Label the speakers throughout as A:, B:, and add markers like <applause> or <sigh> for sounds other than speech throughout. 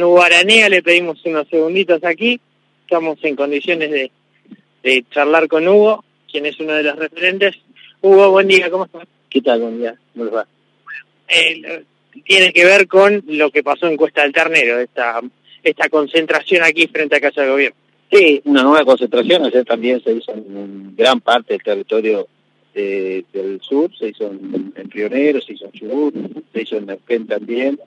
A: Hugo Aranea, le pedimos unos segunditos aquí, estamos en condiciones de, charlar con Hugo, quien es uno de los referentes. Hugo, buen día, ¿cómo estás?
B: ¿Qué tal? Buen día, ¿cómo va?
A: Eh, tiene que ver con lo que pasó en Cuesta del Ternero, esta, esta concentración aquí frente a Casa de Gobierno.
B: Sí, una nueva concentración, ayer también se hizo en gran parte del territorio del sur, se hizo en, en Pionero, se hizo en Chubut, se hizo en Neuquén también,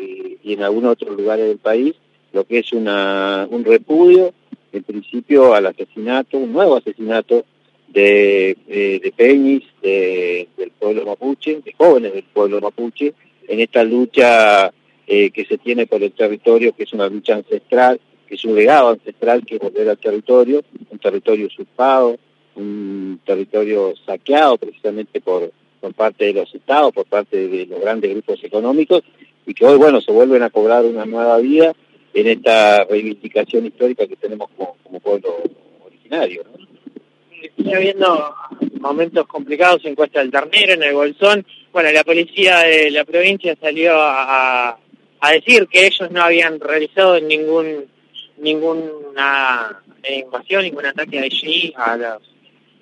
B: y, en algunos otros lugares del país, lo que es una, un repudio, en principio, al asesinato, un nuevo asesinato de, de, Peñis, de, del pueblo mapuche, de jóvenes del pueblo mapuche, en esta lucha eh, que se tiene por el territorio, que es una lucha ancestral, que es un legado ancestral que volver al territorio, un territorio usurpado, un territorio saqueado precisamente por, por parte de los estados, por parte de los grandes grupos económicos, y que hoy, bueno, se vuelven a cobrar una nueva vida en esta reivindicación histórica que tenemos como, pueblo originario.
A: Está habiendo momentos complicados en Cuesta del Ternero, en el Bolsón. Bueno, la policía de la provincia salió a, a decir que ellos no habían realizado ningún ninguna invasión, ningún ataque allí a los,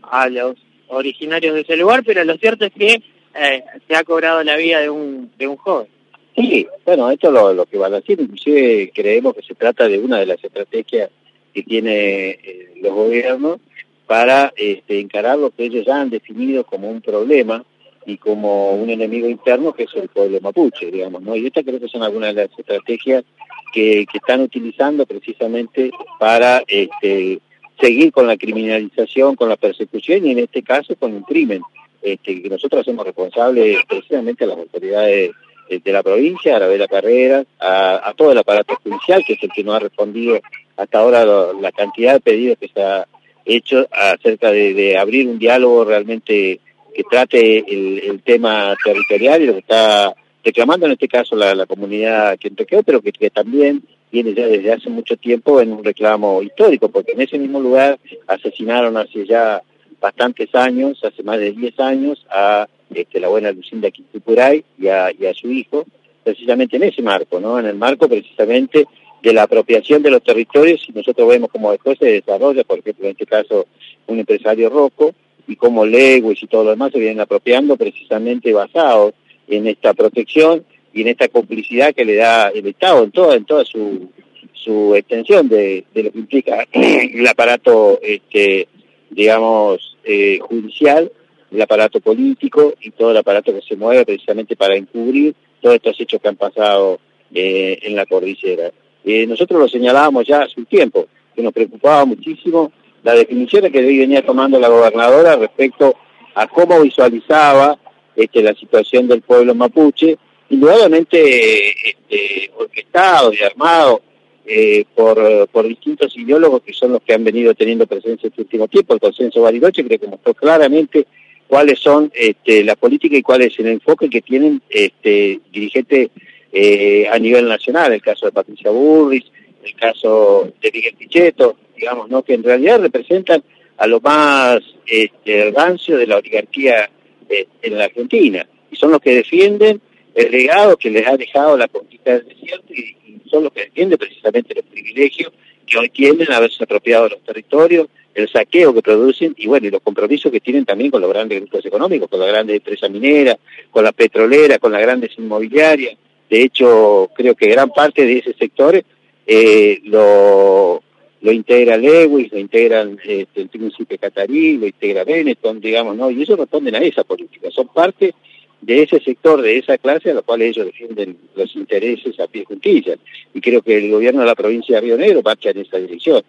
A: a los originarios de ese lugar, pero lo cierto es que eh, se ha cobrado la vida de un, de un joven.
B: Sí, bueno, esto es lo, que van a decir, inclusive creemos que se trata de una de las estrategias que tiene eh, los gobiernos para este, encarar lo que ellos ya han definido como un problema y como un enemigo interno que es el pueblo mapuche, digamos, ¿no? Y esta creo que son algunas de las estrategias que, están utilizando precisamente para este, seguir con la criminalización, con la persecución y en este caso con un crimen, este, que nosotros hacemos responsables precisamente a las autoridades de la provincia, a Arabela Carreras, a, todo el aparato judicial, que es el que no ha respondido hasta ahora la cantidad de pedidos que se ha hecho acerca de, abrir un diálogo realmente que trate el, tema territorial y lo que está reclamando en este caso la, comunidad que quedó, pero que, que también viene ya desde hace mucho tiempo en un reclamo histórico, porque en ese mismo lugar asesinaron hace ya bastantes años, hace más de 10 años, a este, la buena Lucinda Quintupuray y a, y a su hijo, precisamente en ese marco, ¿no? En el marco precisamente de la apropiación de los territorios y nosotros vemos cómo después se desarrolla, por ejemplo, en este caso, un empresario roco y cómo Lewis y todo lo demás se vienen apropiando precisamente basados en esta protección y en esta complicidad que le da el Estado en toda, en toda su, su extensión de, de lo que implica <clears throat> el aparato, este, digamos, eh, judicial el aparato político y todo el aparato que se mueve precisamente para encubrir todos estos hechos que han pasado eh, en la cordillera. Eh, nosotros lo señalábamos ya hace un tiempo, que nos preocupaba muchísimo la definición que hoy venía tomando la gobernadora respecto a cómo visualizaba este, la situación del pueblo mapuche, indudablemente este, orquestado y armado eh, por, por distintos ideólogos que son los que han venido teniendo presencia este último tiempo. El consenso Bariloche creo que mostró claramente cuáles son este, la política y cuál es el enfoque que tienen este, dirigentes eh, a nivel nacional, el caso de Patricia Burris, el caso de Miguel Pichetto, digamos, ¿no? que en realidad representan a lo más este, rancio de la oligarquía eh, en la Argentina, y son los que defienden el legado que les ha dejado la conquista del desierto y, son los que defienden precisamente los privilegios que hoy tienen haberse apropiado de los territorios, el saqueo que producen y bueno, y los compromisos que tienen también con los grandes grupos económicos, con las grandes empresas mineras, con las petroleras, con las grandes inmobiliarias. De hecho, creo que gran parte de ese sector eh, lo, lo integra Lewis, lo integran este, el Príncipe Catarí, lo integra Benetton, digamos, ¿no? Y ellos responden a esa política, son parte de ese sector, de esa clase a la cual ellos defienden los intereses a pie juntillas. Y creo que el gobierno de la provincia de Río Negro marcha en esa dirección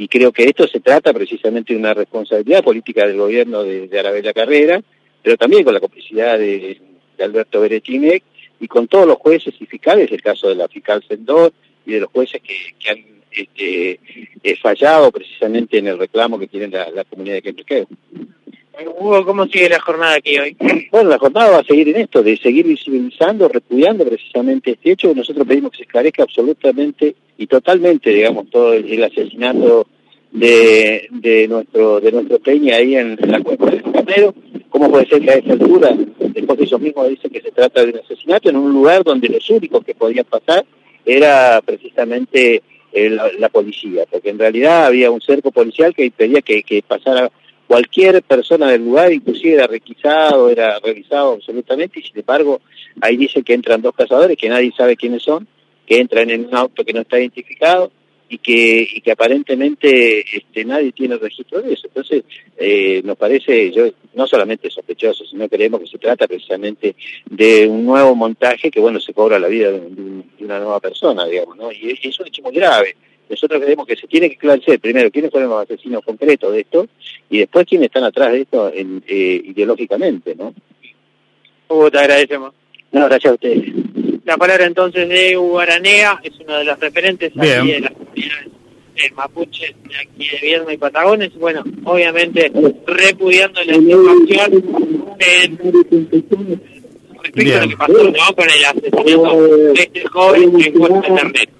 B: y creo que esto se trata precisamente de una responsabilidad política del gobierno de, de Carrera, pero también con la complicidad de, Alberto Beretinec y con todos los jueces y fiscales, el caso de la fiscal Sendor y de los jueces que, han este, eh, fallado precisamente en el reclamo que tiene la, comunidad de Quempequeo.
A: Hugo, ¿cómo sigue la jornada aquí hoy?
B: Bueno, la jornada va a seguir en esto, de seguir visibilizando, repudiando precisamente este hecho. Nosotros pedimos que se esclarezca absolutamente y totalmente, digamos, todo el, asesinato de, de nuestro de nuestro Peña ahí en, la cuenca del Camero. ¿Cómo puede ser que a esta altura, después de ellos mismos dicen que se trata de un asesinato en un lugar donde los únicos que podían pasar era precisamente la, policía, porque en realidad había un cerco policial que impedía que pasara cualquier persona del lugar, inclusive era requisado, era revisado absolutamente, y sin embargo ahí dice que entran dos cazadores que nadie sabe quiénes son, que entran en un auto que no está identificado y que, y que aparentemente este, nadie tiene registro de eso. Entonces, eh, nos parece, yo no solamente sospechoso, sino creemos que se trata precisamente de un nuevo montaje que, bueno, se cobra la vida de, una nueva persona, digamos, ¿no? Y es, es un hecho muy grave. Nosotros creemos que se tiene que esclarecer primero quiénes fueron los asesinos concretos de esto y después quiénes están atrás de esto eh, ideológicamente, ¿no?
A: Hugo, te agradecemos.
B: No, gracias a ustedes.
A: La palabra entonces de Hugo Aranea, es uno de los referentes aquí de las comunidades mapuche de aquí de Vierno y Patagones. Bueno, obviamente repudiando la situación respecto a lo que pasó ¿no? con el asesinato de este joven que encuentra internet.